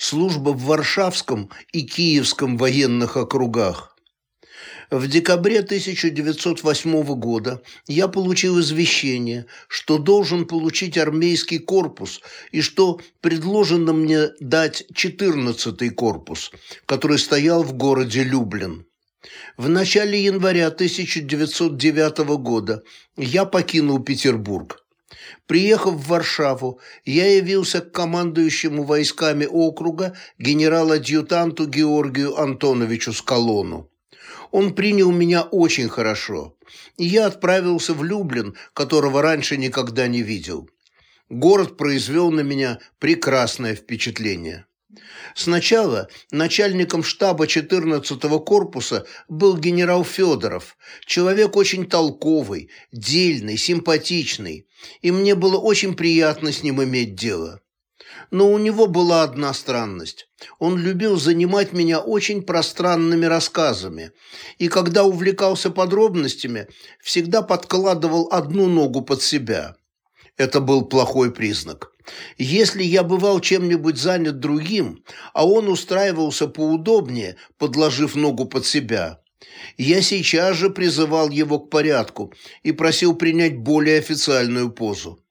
служба в Варшавском и Киевском военных округах. В декабре 1908 года я получил извещение, что должен получить армейский корпус и что предложено мне дать 14-й корпус, который стоял в городе Люблин. В начале января 1909 года я покинул Петербург. Приехав в Варшаву, я явился к командующему войсками округа генерал-адъютанту Георгию Антоновичу Скалону. Он принял меня очень хорошо, и я отправился в Люблин, которого раньше никогда не видел. Город произвел на меня прекрасное впечатление. Сначала начальником штаба 14-го корпуса был генерал Федоров, человек очень толковый, дельный, симпатичный, и мне было очень приятно с ним иметь дело. Но у него была одна странность. Он любил занимать меня очень пространными рассказами, и когда увлекался подробностями, всегда подкладывал одну ногу под себя. Это был плохой признак. Если я бывал чем-нибудь занят другим, а он устраивался поудобнее, подложив ногу под себя, я сейчас же призывал его к порядку и просил принять более официальную позу.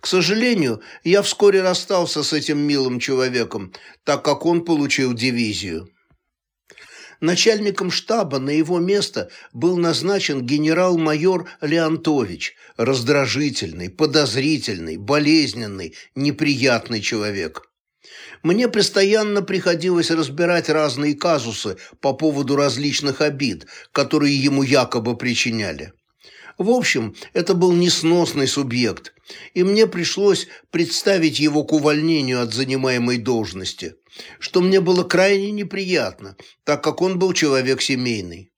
К сожалению, я вскоре расстался с этим милым человеком, так как он получил дивизию. Начальником штаба на его место был назначен генерал-майор Леонтович, раздражительный, подозрительный, болезненный, неприятный человек. Мне постоянно приходилось разбирать разные казусы по поводу различных обид, которые ему якобы причиняли. В общем, это был несносный субъект, и мне пришлось представить его к увольнению от занимаемой должности, что мне было крайне неприятно, так как он был человек семейный.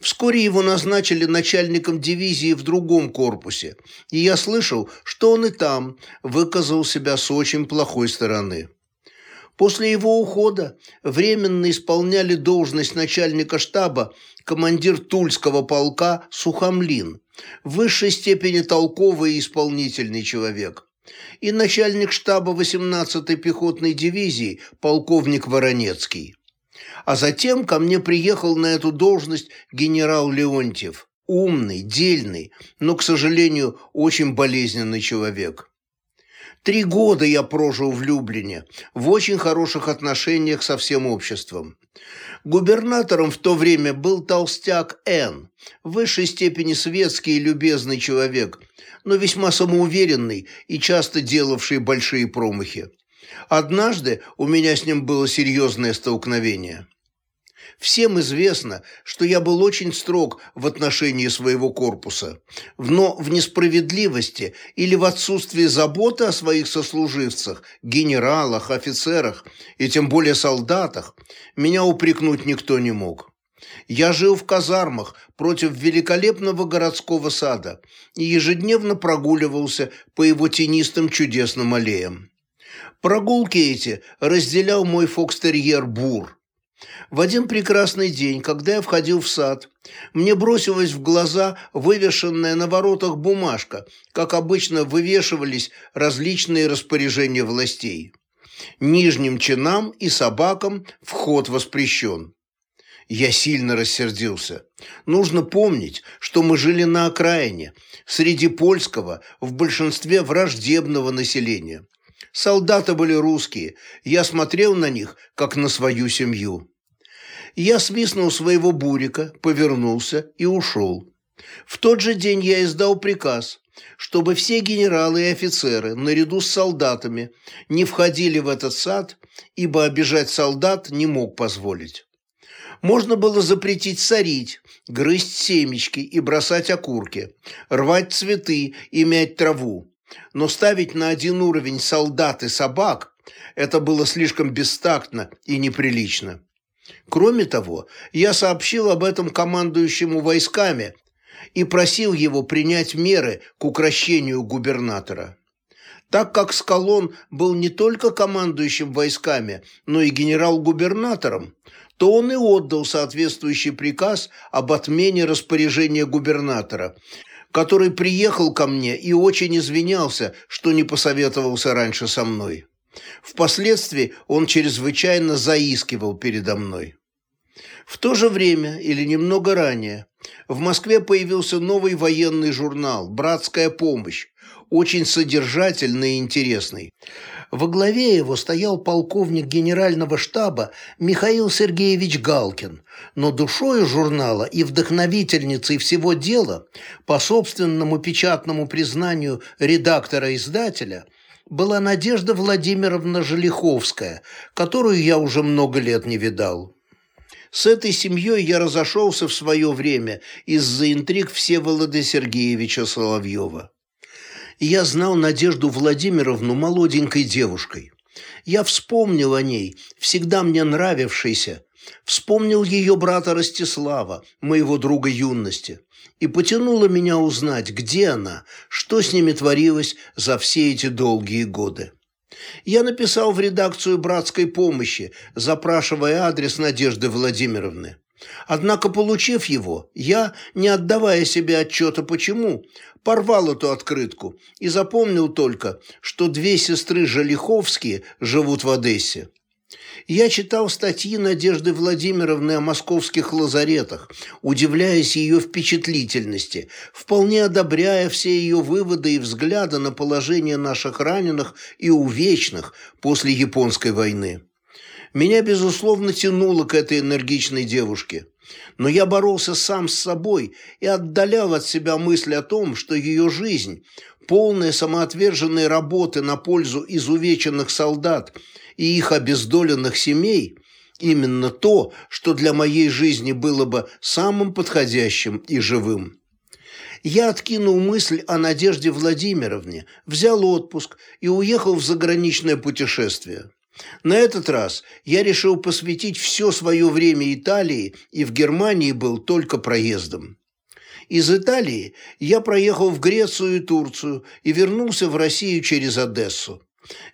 Вскоре его назначили начальником дивизии в другом корпусе, и я слышал, что он и там выказал себя с очень плохой стороны. После его ухода временно исполняли должность начальника штаба командир Тульского полка Сухомлин, в высшей степени толковый и исполнительный человек, и начальник штаба 18-й пехотной дивизии полковник Воронецкий. А затем ко мне приехал на эту должность генерал Леонтьев, умный, дельный, но, к сожалению, очень болезненный человек. Три года я прожил в Люблине, в очень хороших отношениях со всем обществом. Губернатором в то время был толстяк Н, в высшей степени светский и любезный человек, но весьма самоуверенный и часто делавший большие промахи. Однажды у меня с ним было серьезное столкновение. Всем известно, что я был очень строг в отношении своего корпуса, но в несправедливости или в отсутствии заботы о своих сослуживцах, генералах, офицерах и тем более солдатах меня упрекнуть никто не мог. Я жил в казармах против великолепного городского сада и ежедневно прогуливался по его тенистым чудесным аллеям. Прогулки эти разделял мой фокстерьер Бур – в один прекрасный день, когда я входил в сад, мне бросилась в глаза вывешенная на воротах бумажка, как обычно вывешивались различные распоряжения властей. Нижним чинам и собакам вход воспрещен. Я сильно рассердился. Нужно помнить, что мы жили на окраине, среди польского, в большинстве враждебного населения. Солдаты были русские, я смотрел на них, как на свою семью. Я свистнул своего бурика, повернулся и ушел. В тот же день я издал приказ, чтобы все генералы и офицеры, наряду с солдатами, не входили в этот сад, ибо обижать солдат не мог позволить. Можно было запретить сорить, грызть семечки и бросать окурки, рвать цветы и мять траву. Но ставить на один уровень солдат и собак – это было слишком бестактно и неприлично. Кроме того, я сообщил об этом командующему войсками и просил его принять меры к укрощению губернатора. Так как Скалон был не только командующим войсками, но и генерал-губернатором, то он и отдал соответствующий приказ об отмене распоряжения губернатора, который приехал ко мне и очень извинялся, что не посоветовался раньше со мной. Впоследствии он чрезвычайно заискивал передо мной. В то же время, или немного ранее, в Москве появился новый военный журнал «Братская помощь», очень содержательный и интересный. Во главе его стоял полковник генерального штаба Михаил Сергеевич Галкин, но душою журнала и вдохновительницей всего дела, по собственному печатному признанию редактора-издателя, была Надежда Владимировна Желиховская, которую я уже много лет не видал. С этой семьей я разошелся в свое время из-за интриг Всеволода Сергеевича Соловьева я знал Надежду Владимировну молоденькой девушкой. Я вспомнил о ней, всегда мне нравившейся, вспомнил ее брата Ростислава, моего друга юности, и потянуло меня узнать, где она, что с ними творилось за все эти долгие годы. Я написал в редакцию братской помощи, запрашивая адрес Надежды Владимировны. Однако, получив его, я, не отдавая себе отчета почему, порвал эту открытку и запомнил только, что две сестры Жалиховские живут в Одессе. Я читал статьи Надежды Владимировны о московских лазаретах, удивляясь ее впечатлительности, вполне одобряя все ее выводы и взгляды на положение наших раненых и увечных после Японской войны. Меня, безусловно, тянуло к этой энергичной девушке. Но я боролся сам с собой и отдалял от себя мысль о том, что ее жизнь, полная самоотверженной работы на пользу изувеченных солдат и их обездоленных семей, именно то, что для моей жизни было бы самым подходящим и живым. Я откинул мысль о Надежде Владимировне, взял отпуск и уехал в заграничное путешествие. На этот раз я решил посвятить все свое время Италии и в Германии был только проездом. Из Италии я проехал в Грецию и Турцию и вернулся в Россию через Одессу.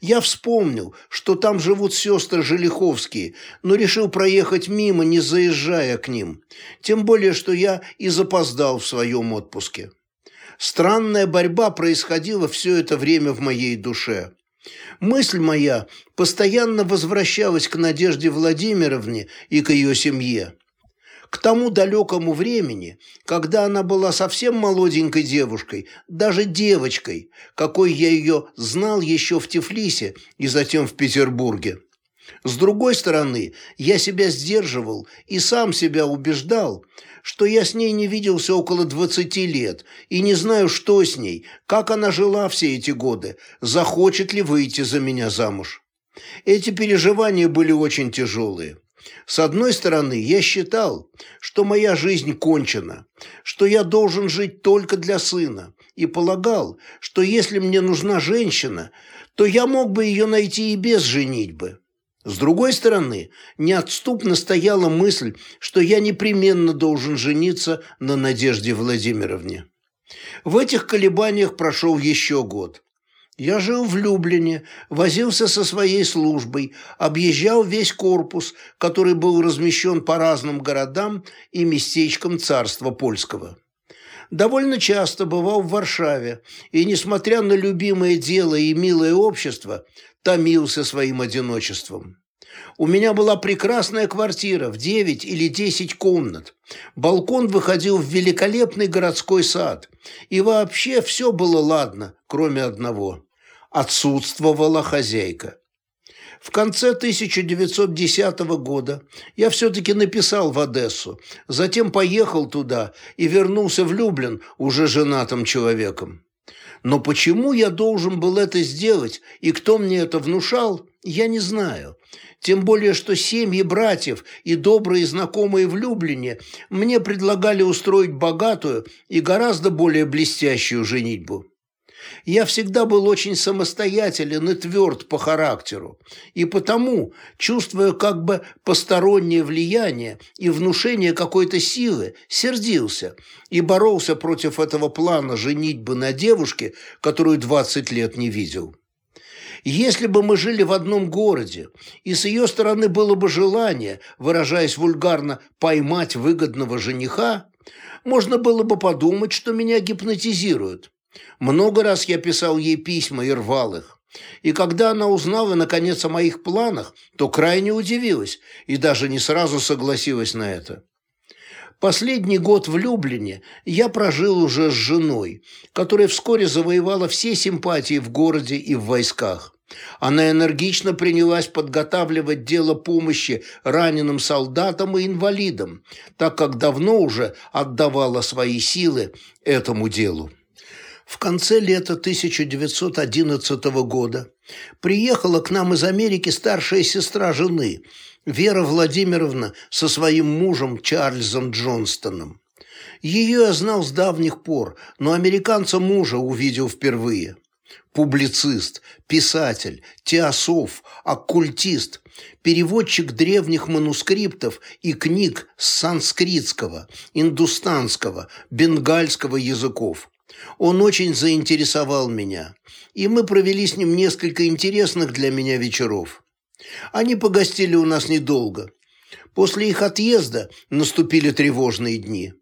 Я вспомнил, что там живут сестры Желиховские, но решил проехать мимо, не заезжая к ним. Тем более, что я и запоздал в своем отпуске. Странная борьба происходила все это время в моей душе. Мысль моя постоянно возвращалась к Надежде Владимировне и к ее семье. К тому далекому времени, когда она была совсем молоденькой девушкой, даже девочкой, какой я ее знал еще в Тифлисе и затем в Петербурге. С другой стороны, я себя сдерживал и сам себя убеждал, что я с ней не виделся около 20 лет и не знаю, что с ней, как она жила все эти годы, захочет ли выйти за меня замуж. Эти переживания были очень тяжелые. С одной стороны, я считал, что моя жизнь кончена, что я должен жить только для сына, и полагал, что если мне нужна женщина, то я мог бы ее найти и без женитьбы. С другой стороны, неотступно стояла мысль, что я непременно должен жениться на Надежде Владимировне. В этих колебаниях прошел еще год. Я жил в Люблине, возился со своей службой, объезжал весь корпус, который был размещен по разным городам и местечкам царства польского. Довольно часто бывал в Варшаве, и, несмотря на любимое дело и милое общество, томился своим одиночеством. У меня была прекрасная квартира в 9 или 10 комнат. Балкон выходил в великолепный городской сад. И вообще все было ладно, кроме одного. Отсутствовала хозяйка. В конце 1910 года я все-таки написал в Одессу, затем поехал туда и вернулся в Люблин уже женатым человеком. Но почему я должен был это сделать и кто мне это внушал, я не знаю. Тем более, что семьи братьев и добрые знакомые в Люблине мне предлагали устроить богатую и гораздо более блестящую женитьбу. Я всегда был очень самостоятелен и тверд по характеру, и потому, чувствуя как бы постороннее влияние и внушение какой-то силы, сердился и боролся против этого плана женитьбы на девушке, которую 20 лет не видел. Если бы мы жили в одном городе, и с ее стороны было бы желание, выражаясь вульгарно, поймать выгодного жениха, можно было бы подумать, что меня гипнотизируют. Много раз я писал ей письма и рвал их. И когда она узнала, наконец, о моих планах, то крайне удивилась и даже не сразу согласилась на это. Последний год в Люблине я прожил уже с женой, которая вскоре завоевала все симпатии в городе и в войсках. Она энергично принялась подготавливать дело помощи раненым солдатам и инвалидам, так как давно уже отдавала свои силы этому делу. В конце лета 1911 года приехала к нам из Америки старшая сестра жены, Вера Владимировна со своим мужем Чарльзом Джонстоном. Ее я знал с давних пор, но американца мужа увидел впервые. Публицист, писатель, теософ, оккультист, переводчик древних манускриптов и книг с санскритского, индустанского, бенгальского языков. Он очень заинтересовал меня, и мы провели с ним несколько интересных для меня вечеров. Они погостили у нас недолго. После их отъезда наступили тревожные дни.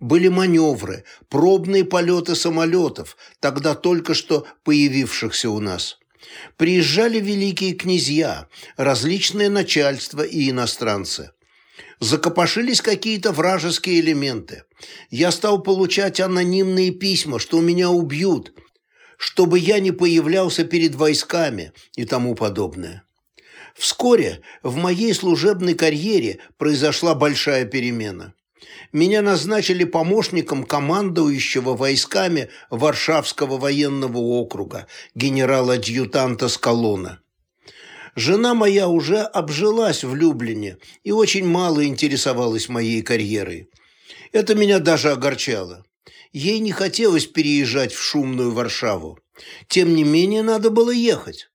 Были маневры, пробные полеты самолетов, тогда только что появившихся у нас. Приезжали великие князья, различные начальства и иностранцы. Закопошились какие-то вражеские элементы. Я стал получать анонимные письма, что меня убьют, чтобы я не появлялся перед войсками и тому подобное. Вскоре в моей служебной карьере произошла большая перемена. Меня назначили помощником командующего войсками Варшавского военного округа, генерала-адъютанта Скалона. Жена моя уже обжилась в Люблине и очень мало интересовалась моей карьерой. Это меня даже огорчало. Ей не хотелось переезжать в шумную Варшаву. Тем не менее, надо было ехать.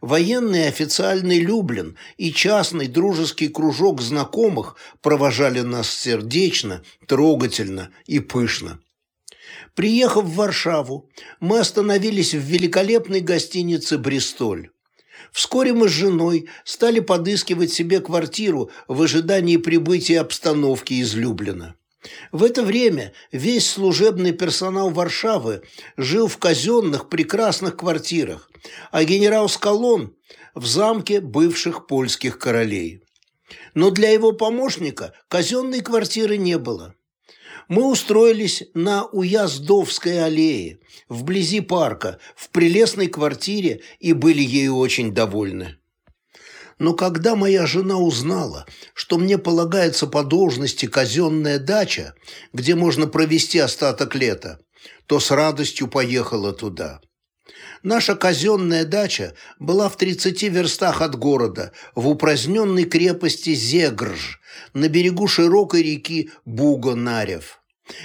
Военный официальный Люблин и частный дружеский кружок знакомых провожали нас сердечно, трогательно и пышно. Приехав в Варшаву, мы остановились в великолепной гостинице «Бристоль». Вскоре мы с женой стали подыскивать себе квартиру в ожидании прибытия обстановки из. В это время весь служебный персонал Варшавы жил в казенных прекрасных квартирах, а генерал Скалон – в замке бывших польских королей. Но для его помощника казенной квартиры не было мы устроились на Уяздовской аллее, вблизи парка, в прелестной квартире и были ею очень довольны. Но когда моя жена узнала, что мне полагается по должности казенная дача, где можно провести остаток лета, то с радостью поехала туда. Наша казенная дача была в 30 верстах от города, в упраздненной крепости Зегрж, на берегу широкой реки Буго-Нарев.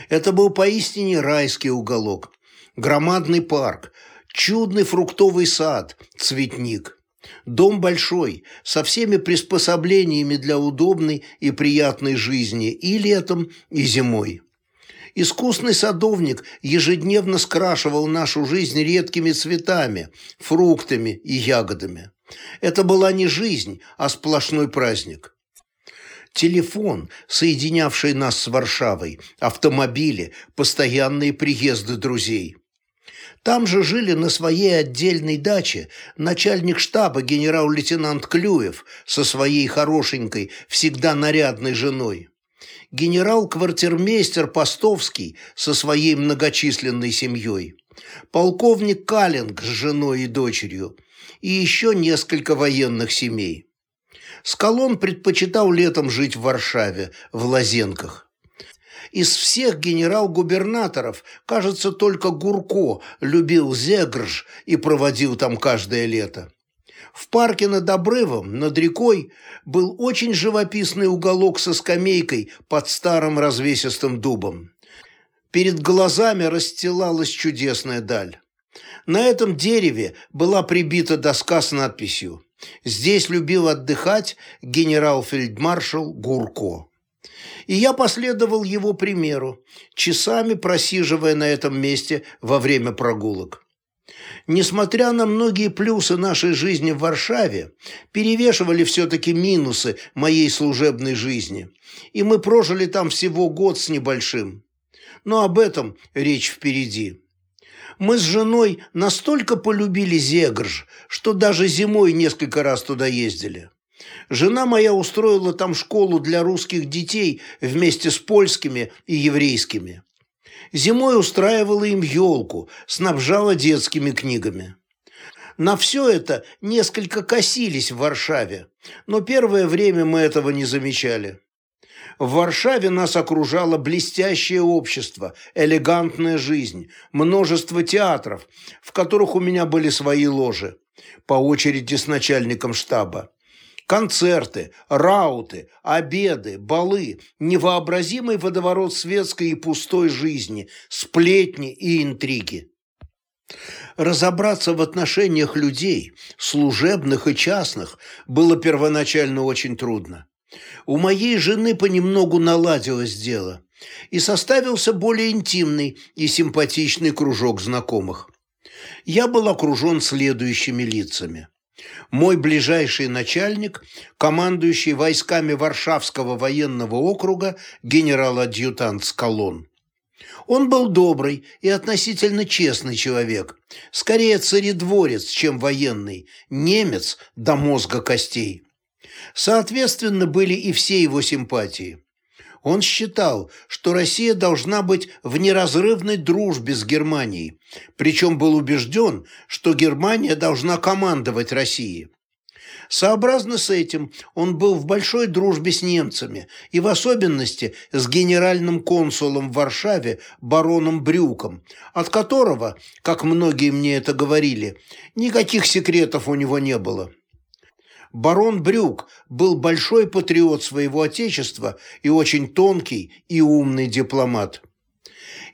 Это был поистине райский уголок, громадный парк, чудный фруктовый сад, цветник. Дом большой, со всеми приспособлениями для удобной и приятной жизни и летом, и зимой. Искусный садовник ежедневно скрашивал нашу жизнь редкими цветами, фруктами и ягодами. Это была не жизнь, а сплошной праздник. Телефон, соединявший нас с Варшавой, автомобили, постоянные приезды друзей. Там же жили на своей отдельной даче начальник штаба генерал-лейтенант Клюев со своей хорошенькой, всегда нарядной женой. Генерал-квартирмейстер Постовский со своей многочисленной семьей. Полковник Калинг с женой и дочерью. И еще несколько военных семей. Скалон предпочитал летом жить в Варшаве, в Лазенках. Из всех генерал-губернаторов, кажется, только Гурко любил Зегрж и проводил там каждое лето. В парке над обрывом, над рекой, был очень живописный уголок со скамейкой под старым развесистым дубом. Перед глазами расстилалась чудесная даль. На этом дереве была прибита доска с надписью Здесь любил отдыхать генерал-фельдмаршал Гурко. И я последовал его примеру, часами просиживая на этом месте во время прогулок. Несмотря на многие плюсы нашей жизни в Варшаве, перевешивали все-таки минусы моей служебной жизни, и мы прожили там всего год с небольшим. Но об этом речь впереди. Мы с женой настолько полюбили Зегрж, что даже зимой несколько раз туда ездили. Жена моя устроила там школу для русских детей вместе с польскими и еврейскими. Зимой устраивала им елку, снабжала детскими книгами. На все это несколько косились в Варшаве, но первое время мы этого не замечали. В Варшаве нас окружало блестящее общество, элегантная жизнь, множество театров, в которых у меня были свои ложи, по очереди с начальником штаба. Концерты, рауты, обеды, балы, невообразимый водоворот светской и пустой жизни, сплетни и интриги. Разобраться в отношениях людей, служебных и частных, было первоначально очень трудно. У моей жены понемногу наладилось дело, и составился более интимный и симпатичный кружок знакомых. Я был окружен следующими лицами. Мой ближайший начальник, командующий войсками Варшавского военного округа генерал-адъютант Скалон. Он был добрый и относительно честный человек, скорее царедворец, чем военный, немец до мозга костей. Соответственно, были и все его симпатии. Он считал, что Россия должна быть в неразрывной дружбе с Германией, причем был убежден, что Германия должна командовать Россией. Сообразно с этим он был в большой дружбе с немцами и в особенности с генеральным консулом в Варшаве бароном Брюком, от которого, как многие мне это говорили, никаких секретов у него не было. Барон Брюк был большой патриот своего отечества и очень тонкий и умный дипломат.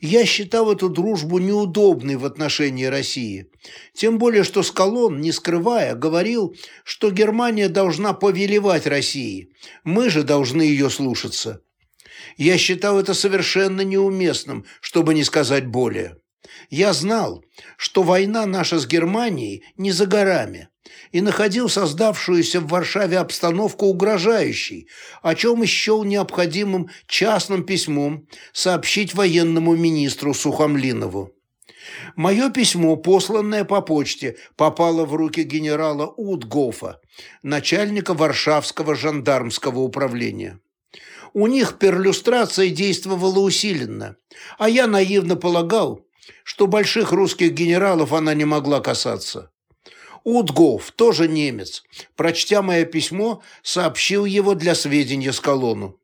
Я считал эту дружбу неудобной в отношении России. Тем более, что Скалон, не скрывая, говорил, что Германия должна повелевать России. Мы же должны ее слушаться. Я считал это совершенно неуместным, чтобы не сказать более. Я знал, что война наша с Германией не за горами, и находил создавшуюся в Варшаве обстановку угрожающей, о чем еще необходимым частным письмом сообщить военному министру Сухомлинову. Мое письмо, посланное по почте, попало в руки генерала Утгофа, начальника Варшавского жандармского управления. У них перлюстрация действовала усиленно, а я наивно полагал, что больших русских генералов она не могла касаться. Утгов, тоже немец, прочтя мое письмо, сообщил его для сведения Скалону.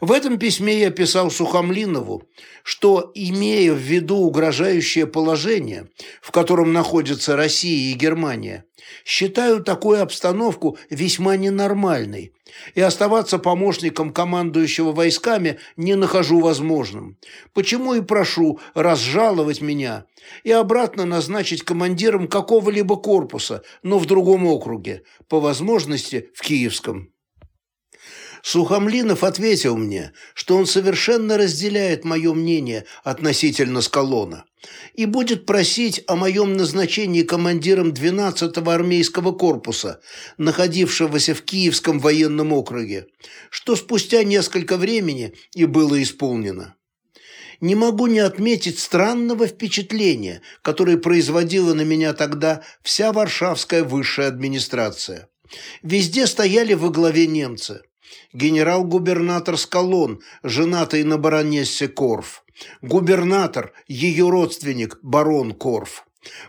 В этом письме я писал Сухомлинову, что, имея в виду угрожающее положение, в котором находятся Россия и Германия, считаю такую обстановку весьма ненормальной и оставаться помощником командующего войсками не нахожу возможным. Почему и прошу разжаловать меня и обратно назначить командиром какого-либо корпуса, но в другом округе, по возможности в Киевском. Сухомлинов ответил мне, что он совершенно разделяет мое мнение относительно Скалона и будет просить о моем назначении командиром 12-го армейского корпуса, находившегося в Киевском военном округе, что спустя несколько времени и было исполнено. Не могу не отметить странного впечатления, которое производила на меня тогда вся варшавская высшая администрация. Везде стояли во главе немцы – генерал-губернатор Скалон, женатый на баронессе Корф, губернатор, ее родственник, барон Корф,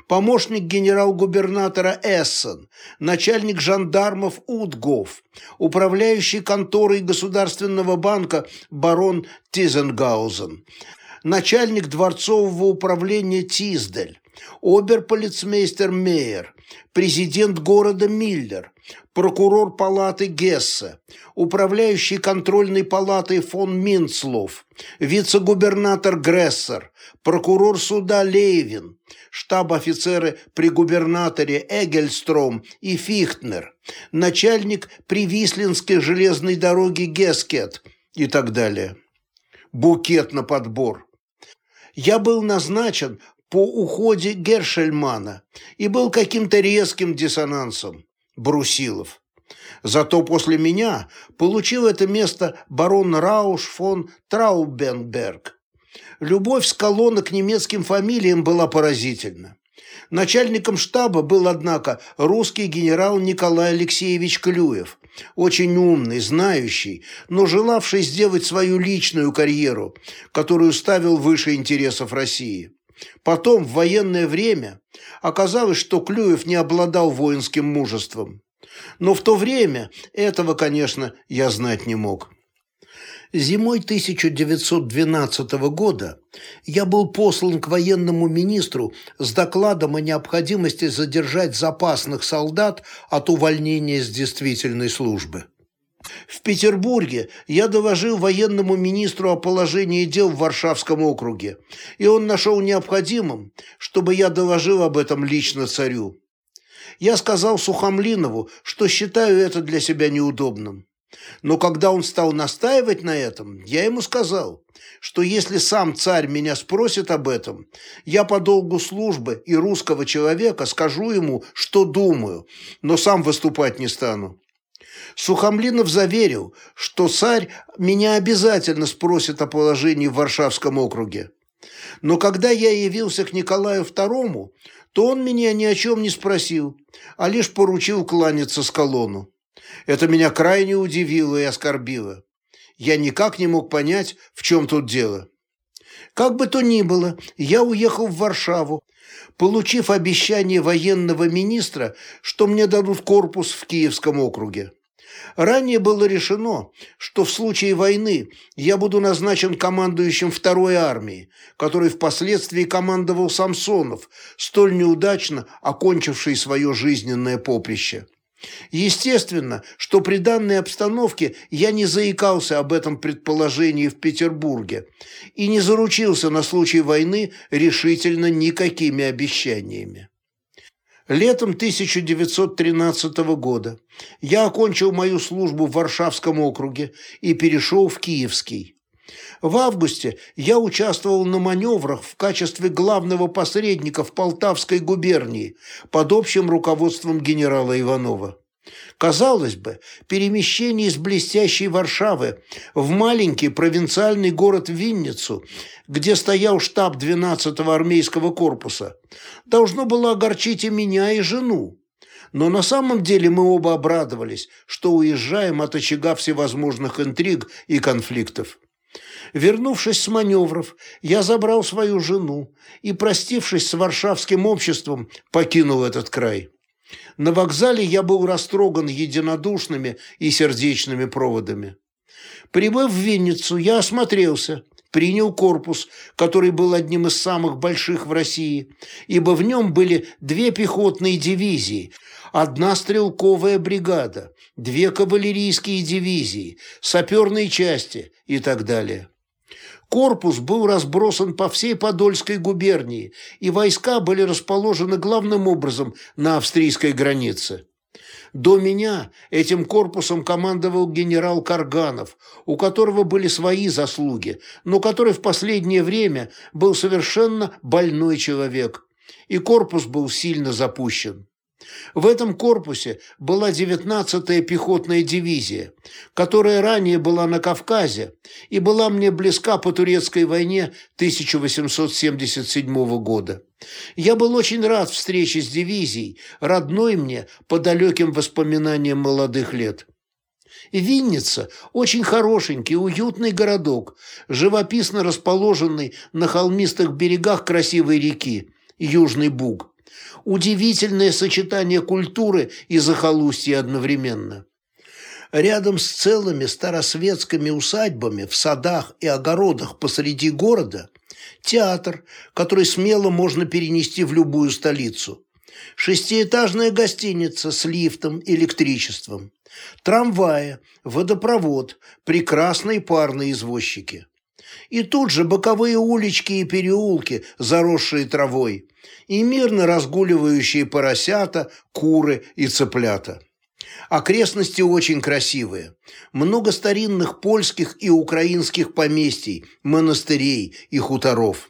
помощник генерал-губернатора Эссен, начальник жандармов Утгов, управляющий конторой Государственного банка барон Тизенгаузен, начальник дворцового управления Тиздель, оберполицмейстер Мейер, президент города Миллер, прокурор палаты Гессе, управляющий контрольной палатой фон Минцлов, вице-губернатор Грессер, прокурор суда Лейвин, штаб-офицеры при губернаторе Эгельстром и Фихтнер, начальник Привислинской железной дороги Гескет и так далее. Букет на подбор. Я был назначен по уходе Гершельмана и был каким-то резким диссонансом. Брусилов. Зато после меня получил это место барон Рауш фон Траубенберг. Любовь Скалона к немецким фамилиям была поразительна. Начальником штаба был, однако, русский генерал Николай Алексеевич Клюев, очень умный, знающий, но желавший сделать свою личную карьеру, которую ставил выше интересов России. Потом, в военное время, оказалось, что Клюев не обладал воинским мужеством. Но в то время этого, конечно, я знать не мог. Зимой 1912 года я был послан к военному министру с докладом о необходимости задержать запасных солдат от увольнения с действительной службы. В Петербурге я доложил военному министру о положении дел в Варшавском округе, и он нашел необходимым, чтобы я доложил об этом лично царю. Я сказал Сухомлинову, что считаю это для себя неудобным. Но когда он стал настаивать на этом, я ему сказал, что если сам царь меня спросит об этом, я по долгу службы и русского человека скажу ему, что думаю, но сам выступать не стану. Сухомлинов заверил, что царь меня обязательно спросит о положении в Варшавском округе. Но когда я явился к Николаю II, то он меня ни о чем не спросил, а лишь поручил кланяться с колонну. Это меня крайне удивило и оскорбило. Я никак не мог понять, в чем тут дело. Как бы то ни было, я уехал в Варшаву, получив обещание военного министра, что мне дадут корпус в Киевском округе. Ранее было решено, что в случае войны я буду назначен командующим второй армии, которой впоследствии командовал Самсонов, столь неудачно окончивший свое жизненное поприще. Естественно, что при данной обстановке я не заикался об этом предположении в Петербурге и не заручился на случай войны решительно никакими обещаниями. Летом 1913 года я окончил мою службу в Варшавском округе и перешел в Киевский. В августе я участвовал на маневрах в качестве главного посредника в Полтавской губернии под общим руководством генерала Иванова. Казалось бы, перемещение из блестящей Варшавы в маленький провинциальный город Винницу, где стоял штаб 12-го армейского корпуса, должно было огорчить и меня, и жену. Но на самом деле мы оба обрадовались, что уезжаем от очага всевозможных интриг и конфликтов. Вернувшись с маневров, я забрал свою жену и, простившись с варшавским обществом, покинул этот край. На вокзале я был растроган единодушными и сердечными проводами. Прибыв в Винницу, я осмотрелся, принял корпус, который был одним из самых больших в России, ибо в нем были две пехотные дивизии, одна стрелковая бригада, две кавалерийские дивизии, саперные части и так далее. Корпус был разбросан по всей Подольской губернии, и войска были расположены главным образом на австрийской границе. До меня этим корпусом командовал генерал Карганов, у которого были свои заслуги, но который в последнее время был совершенно больной человек, и корпус был сильно запущен. В этом корпусе была 19-я пехотная дивизия, которая ранее была на Кавказе и была мне близка по турецкой войне 1877 года. Я был очень рад встрече с дивизией, родной мне по далеким воспоминаниям молодых лет. Винница – очень хорошенький, уютный городок, живописно расположенный на холмистых берегах красивой реки, Южный Буг удивительное сочетание культуры и захолустья одновременно. Рядом с целыми старосветскими усадьбами в садах и огородах посреди города театр, который смело можно перенести в любую столицу. Шестиэтажная гостиница с лифтом, электричеством. Трамваи, водопровод, прекрасные парные извозчики. И тут же боковые улички и переулки, заросшие травой, и мирно разгуливающие поросята, куры и цыплята. Окрестности очень красивые. Много старинных польских и украинских поместий, монастырей и хуторов.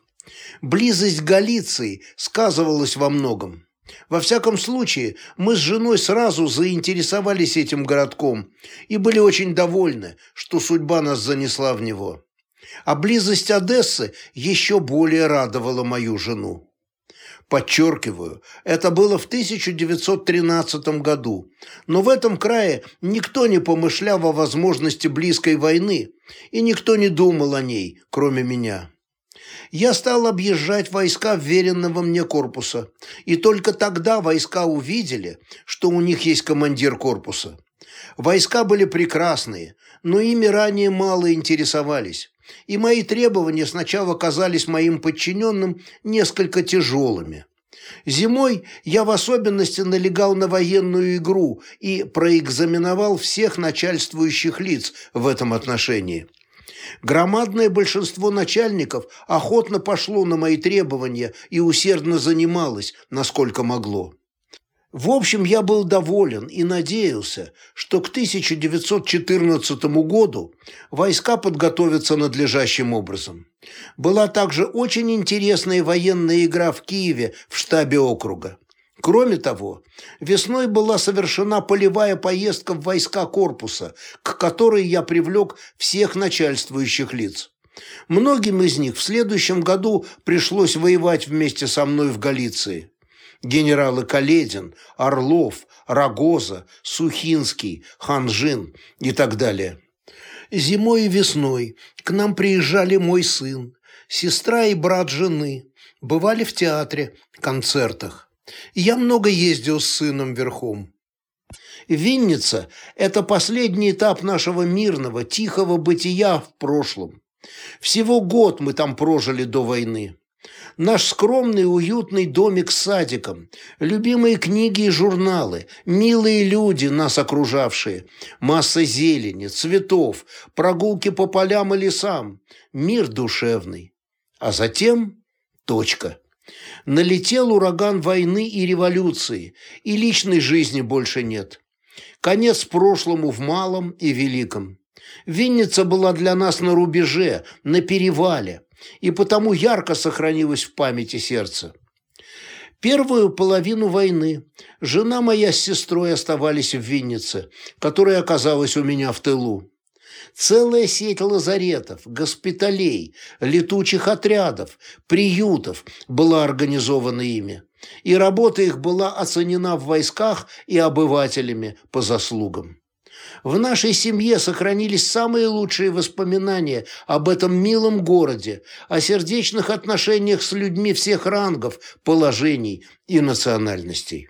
Близость Галиции сказывалась во многом. Во всяком случае, мы с женой сразу заинтересовались этим городком и были очень довольны, что судьба нас занесла в него. А близость Одессы еще более радовала мою жену. Подчеркиваю, это было в 1913 году, но в этом крае никто не помышлял о возможности близкой войны, и никто не думал о ней, кроме меня. Я стал объезжать войска вверенного мне корпуса, и только тогда войска увидели, что у них есть командир корпуса. Войска были прекрасные, но ими ранее мало интересовались и мои требования сначала казались моим подчиненным несколько тяжелыми. Зимой я в особенности налегал на военную игру и проэкзаменовал всех начальствующих лиц в этом отношении. Громадное большинство начальников охотно пошло на мои требования и усердно занималось, насколько могло. В общем, я был доволен и надеялся, что к 1914 году войска подготовятся надлежащим образом. Была также очень интересная военная игра в Киеве в штабе округа. Кроме того, весной была совершена полевая поездка в войска корпуса, к которой я привлек всех начальствующих лиц. Многим из них в следующем году пришлось воевать вместе со мной в Галиции генералы Каледин, Орлов, Рогоза, Сухинский, Ханжин и так далее. Зимой и весной к нам приезжали мой сын, сестра и брат жены, бывали в театре, концертах. Я много ездил с сыном верхом. Винница – это последний этап нашего мирного, тихого бытия в прошлом. Всего год мы там прожили до войны. Наш скромный уютный домик с садиком, любимые книги и журналы, милые люди, нас окружавшие, масса зелени, цветов, прогулки по полям и лесам, мир душевный. А затем точка. Налетел ураган войны и революции, и личной жизни больше нет. Конец прошлому в малом и великом. Винница была для нас на рубеже, на перевале и потому ярко сохранилось в памяти сердца. Первую половину войны жена моя с сестрой оставались в Виннице, которая оказалась у меня в тылу. Целая сеть лазаретов, госпиталей, летучих отрядов, приютов была организована ими, и работа их была оценена в войсках и обывателями по заслугам. В нашей семье сохранились самые лучшие воспоминания об этом милом городе, о сердечных отношениях с людьми всех рангов, положений и национальностей.